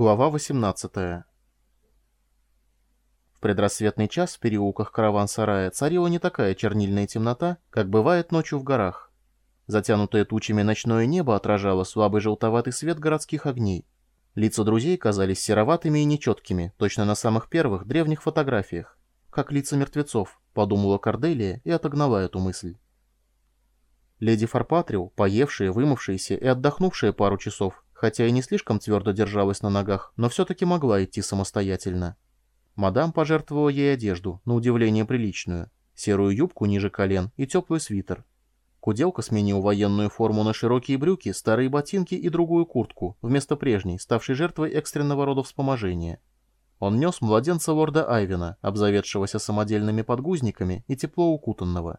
Глава 18 В предрассветный час в переулках караван-сарая царила не такая чернильная темнота, как бывает ночью в горах. Затянутое тучами ночное небо отражало слабый желтоватый свет городских огней. Лица друзей казались сероватыми и нечеткими, точно на самых первых древних фотографиях. Как лица мертвецов, подумала Корделия и отогнала эту мысль. Леди Фарпатрио, поевшая, вымывшаяся и отдохнувшая пару часов, хотя и не слишком твердо держалась на ногах, но все-таки могла идти самостоятельно. Мадам пожертвовала ей одежду, на удивление приличную, серую юбку ниже колен и теплый свитер. Куделка сменил военную форму на широкие брюки, старые ботинки и другую куртку, вместо прежней, ставшей жертвой экстренного рода вспоможения. Он нес младенца лорда Айвена, обзаведшегося самодельными подгузниками и тепло укутанного.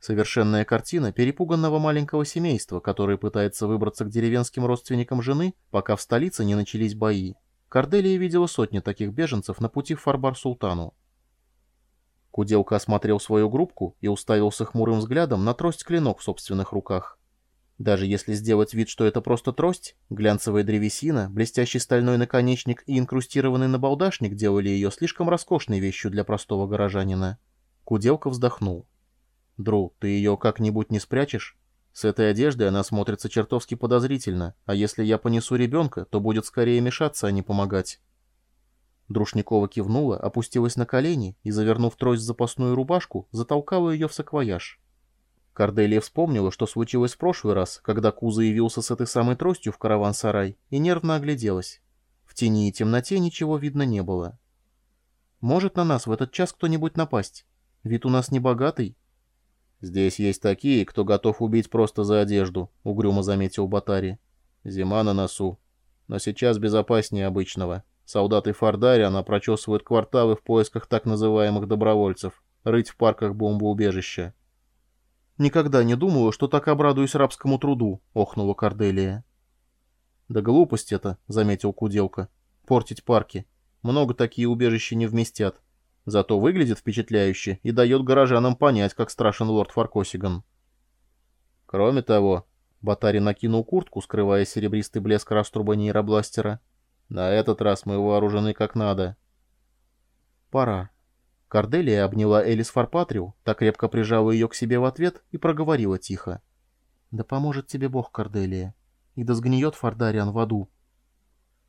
Совершенная картина перепуганного маленького семейства, которое пытается выбраться к деревенским родственникам жены, пока в столице не начались бои. Корделия видела сотни таких беженцев на пути в Фарбар-Султану. Куделка осмотрел свою группку и уставился хмурым взглядом на трость-клинок в собственных руках. Даже если сделать вид, что это просто трость, глянцевая древесина, блестящий стальной наконечник и инкрустированный набалдашник делали ее слишком роскошной вещью для простого горожанина. Куделка вздохнул. Дру, ты ее как-нибудь не спрячешь? С этой одеждой она смотрится чертовски подозрительно, а если я понесу ребенка, то будет скорее мешаться, а не помогать. Друшникова кивнула, опустилась на колени и, завернув трость в запасную рубашку, затолкала ее в саквояж. Корделия вспомнила, что случилось в прошлый раз, когда Куза явился с этой самой тростью в караван-сарай, и нервно огляделась. В тени и темноте ничего видно не было. «Может на нас в этот час кто-нибудь напасть? Вид у нас не богатый, «Здесь есть такие, кто готов убить просто за одежду», — угрюмо заметил Батари. «Зима на носу. Но сейчас безопаснее обычного. Солдаты Фардариана прочесывают кварталы в поисках так называемых добровольцев, рыть в парках бомбоубежища». «Никогда не думала, что так обрадуюсь рабскому труду», — охнула Корделия. «Да глупость это», — заметил Куделка. «Портить парки. Много такие убежища не вместят. Зато выглядит впечатляюще и дает горожанам понять, как страшен лорд Фаркосиган. Кроме того, Батари накинул куртку, скрывая серебристый блеск раструба нейробластера. На этот раз мы вооружены как надо. Пора. Корделия обняла Элис Фарпатриу, так крепко прижала ее к себе в ответ и проговорила тихо. «Да поможет тебе Бог, Корделия, и да сгниет Фардариан в аду.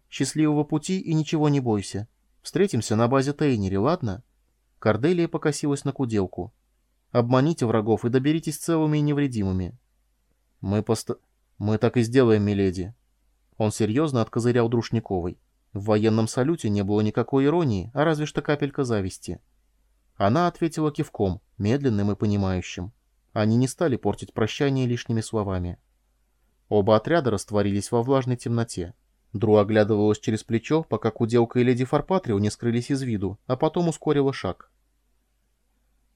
Счастливого пути и ничего не бойся. Встретимся на базе Тейнери, ладно?» Корделия покосилась на куделку. «Обманите врагов и доберитесь целыми и невредимыми». «Мы пост... мы так и сделаем, миледи». Он серьезно откозырял Друшниковой. В военном салюте не было никакой иронии, а разве что капелька зависти. Она ответила кивком, медленным и понимающим. Они не стали портить прощание лишними словами. Оба отряда растворились во влажной темноте. Дру оглядывалась через плечо, пока Куделка и Леди Фарпатрио не скрылись из виду, а потом ускорила шаг.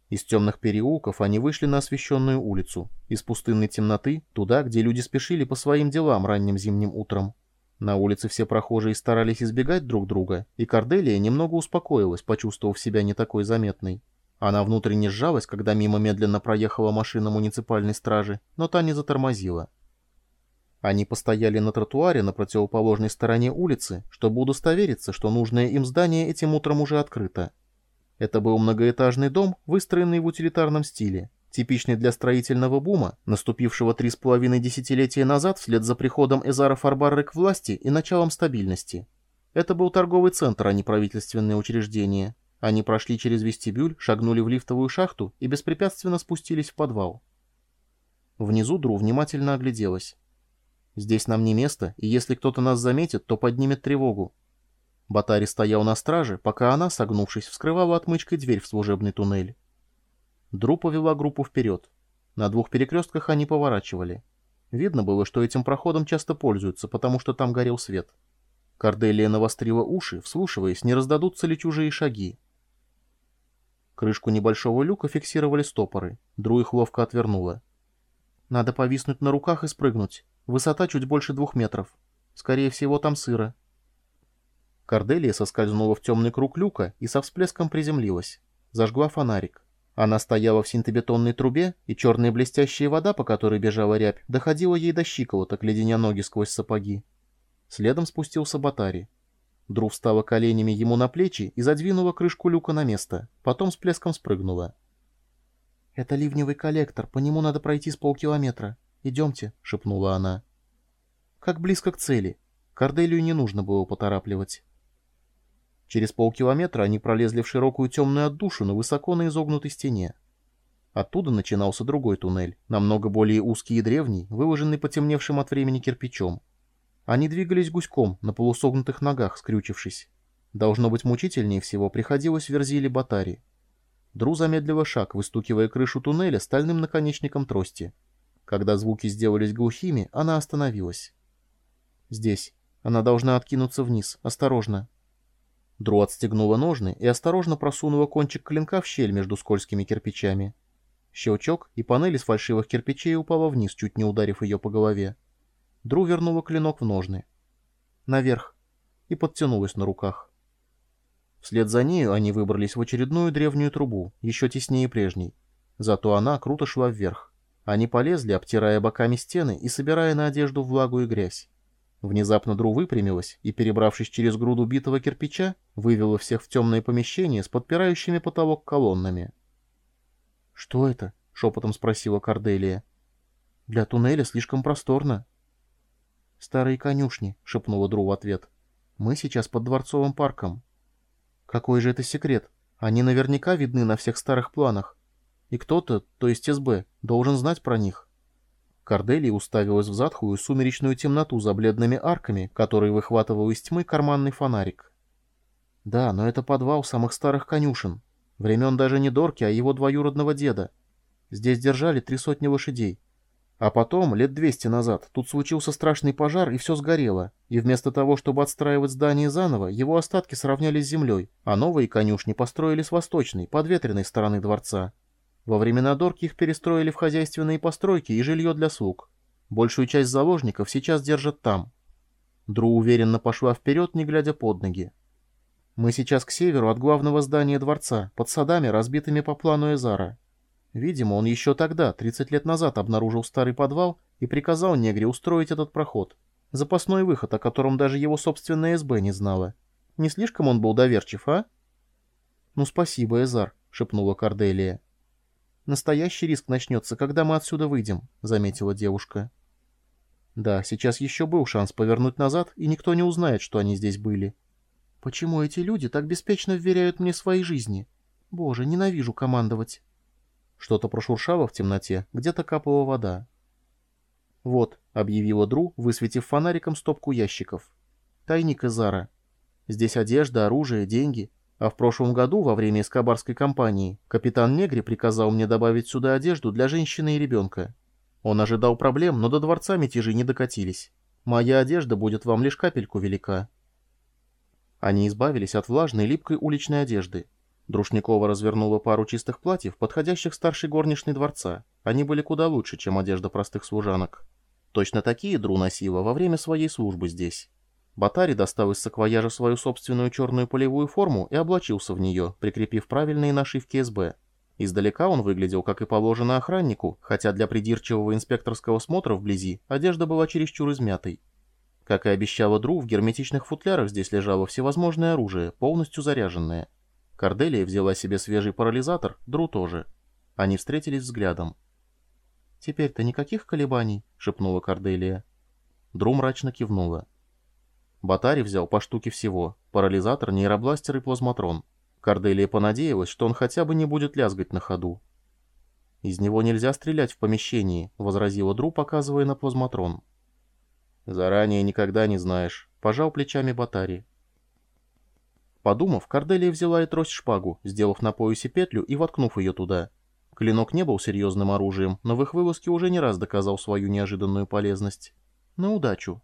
Из темных переулков они вышли на освещенную улицу, из пустынной темноты, туда, где люди спешили по своим делам ранним зимним утром. На улице все прохожие старались избегать друг друга, и Корделия немного успокоилась, почувствовав себя не такой заметной. Она внутренне сжалась, когда мимо медленно проехала машина муниципальной стражи, но та не затормозила. Они постояли на тротуаре на противоположной стороне улицы, чтобы удостовериться, что нужное им здание этим утром уже открыто. Это был многоэтажный дом, выстроенный в утилитарном стиле, типичный для строительного бума, наступившего три с половиной десятилетия назад вслед за приходом Эзара Фарбарры к власти и началом стабильности. Это был торговый центр, а не правительственное учреждение. Они прошли через вестибюль, шагнули в лифтовую шахту и беспрепятственно спустились в подвал. Внизу Дру внимательно огляделась. Здесь нам не место, и если кто-то нас заметит, то поднимет тревогу. Батари стоял на страже, пока она, согнувшись, вскрывала отмычкой дверь в служебный туннель. Дру повела группу вперед. На двух перекрестках они поворачивали. Видно было, что этим проходом часто пользуются, потому что там горел свет. Корделия навострила уши, вслушиваясь, не раздадутся ли чужие шаги. Крышку небольшого люка фиксировали стопоры. Дру их ловко отвернула. «Надо повиснуть на руках и спрыгнуть. Высота чуть больше двух метров. Скорее всего, там сыро. Корделия соскользнула в темный круг люка и со всплеском приземлилась. Зажгла фонарик. Она стояла в синтебетонной трубе, и черная блестящая вода, по которой бежала рябь, доходила ей до щиколоток, леденя ноги сквозь сапоги. Следом спустился Батари. Дру встала коленями ему на плечи и задвинула крышку люка на место, потом с плеском спрыгнула. «Это ливневый коллектор, по нему надо пройти с полкилометра. Идемте», — шепнула она. Как близко к цели. Корделию не нужно было поторапливать. Через полкилометра они пролезли в широкую темную отдушину высоко на изогнутой стене. Оттуда начинался другой туннель, намного более узкий и древний, выложенный потемневшим от времени кирпичом. Они двигались гуськом, на полусогнутых ногах, скрючившись. Должно быть, мучительнее всего приходилось Верзиле Батари. Дру замедлила шаг, выстукивая крышу туннеля стальным наконечником трости. Когда звуки сделались глухими, она остановилась. «Здесь. Она должна откинуться вниз. Осторожно». Дру отстегнула ножны и осторожно просунула кончик клинка в щель между скользкими кирпичами. Щелчок, и панель из фальшивых кирпичей упала вниз, чуть не ударив ее по голове. Дру вернула клинок в ножны. Наверх. И подтянулась на руках. Вслед за нею они выбрались в очередную древнюю трубу, еще теснее прежней. Зато она круто шла вверх. Они полезли, обтирая боками стены и собирая на одежду влагу и грязь. Внезапно Дру выпрямилась и, перебравшись через груду битого кирпича, вывела всех в темное помещение с подпирающими потолок колоннами. «Что это?» — шепотом спросила Корделия. «Для туннеля слишком просторно». «Старые конюшни», — шепнула Дру в ответ. «Мы сейчас под Дворцовым парком». «Какой же это секрет? Они наверняка видны на всех старых планах. И кто-то, то есть СБ, должен знать про них». Корделия уставилась в затхлую сумеречную темноту за бледными арками, которые выхватывал из тьмы карманный фонарик. «Да, но это подвал самых старых конюшен. Времен даже не Дорки, а его двоюродного деда. Здесь держали три сотни лошадей. А потом, лет 200 назад, тут случился страшный пожар, и все сгорело. И вместо того, чтобы отстраивать здание заново, его остатки сравняли с землей, а новые конюшни построили с восточной, подветренной стороны дворца. Во времена Дорки их перестроили в хозяйственные постройки и жилье для слуг. Большую часть заложников сейчас держат там. Дру уверенно пошла вперед, не глядя под ноги. Мы сейчас к северу от главного здания дворца, под садами, разбитыми по плану Эзара. Видимо, он еще тогда, 30 лет назад, обнаружил старый подвал и приказал негре устроить этот проход. Запасной выход, о котором даже его собственная СБ не знала. Не слишком он был доверчив, а? «Ну, спасибо, Эзар», — шепнула Корделия. «Настоящий риск начнется, когда мы отсюда выйдем», — заметила девушка. «Да, сейчас еще был шанс повернуть назад, и никто не узнает, что они здесь были. Почему эти люди так беспечно вверяют мне свои жизни? Боже, ненавижу командовать». Что-то прошуршало в темноте, где-то капала вода. «Вот», — объявила Дру, высветив фонариком стопку ящиков. «Тайник Изара. Здесь одежда, оружие, деньги. А в прошлом году, во время эскобарской кампании, капитан Негри приказал мне добавить сюда одежду для женщины и ребенка. Он ожидал проблем, но до дворца мятежи не докатились. Моя одежда будет вам лишь капельку велика». Они избавились от влажной липкой уличной одежды, Друшникова развернула пару чистых платьев, подходящих старшей горничной дворца. Они были куда лучше, чем одежда простых служанок. Точно такие Дру носила во время своей службы здесь. Батари достал из саквояжа свою собственную черную полевую форму и облачился в нее, прикрепив правильные нашивки СБ. Издалека он выглядел, как и положено охраннику, хотя для придирчивого инспекторского смотра вблизи одежда была чересчур измятой. Как и обещала Дру, в герметичных футлярах здесь лежало всевозможное оружие, полностью заряженное. Корделия взяла себе свежий парализатор, Дру тоже. Они встретились взглядом. «Теперь-то никаких колебаний?» — шепнула Корделия. Дру мрачно кивнула. Батари взял по штуке всего — парализатор, нейробластер и плазматрон. Корделия понадеялась, что он хотя бы не будет лязгать на ходу. «Из него нельзя стрелять в помещении», — возразила Дру, показывая на плазматрон. «Заранее никогда не знаешь», — пожал плечами Батари. Подумав, Корделия взяла и трость-шпагу, сделав на поясе петлю и воткнув ее туда. Клинок не был серьезным оружием, но в их вылазке уже не раз доказал свою неожиданную полезность. На удачу.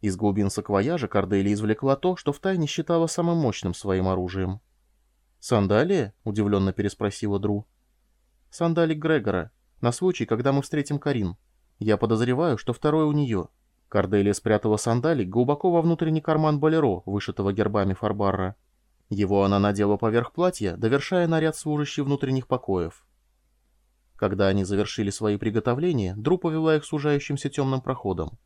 Из глубин саквояжа Корделия извлекла то, что втайне считала самым мощным своим оружием. «Сандалия?» — удивленно переспросила Дру. «Сандалик Грегора. На случай, когда мы встретим Карин. Я подозреваю, что второй у нее». Корделия спрятала сандалик глубоко во внутренний карман болеро, вышитого гербами Фарбарра. Его она надела поверх платья, довершая наряд служащий внутренних покоев. Когда они завершили свои приготовления, Дру повела их сужающимся темным проходом.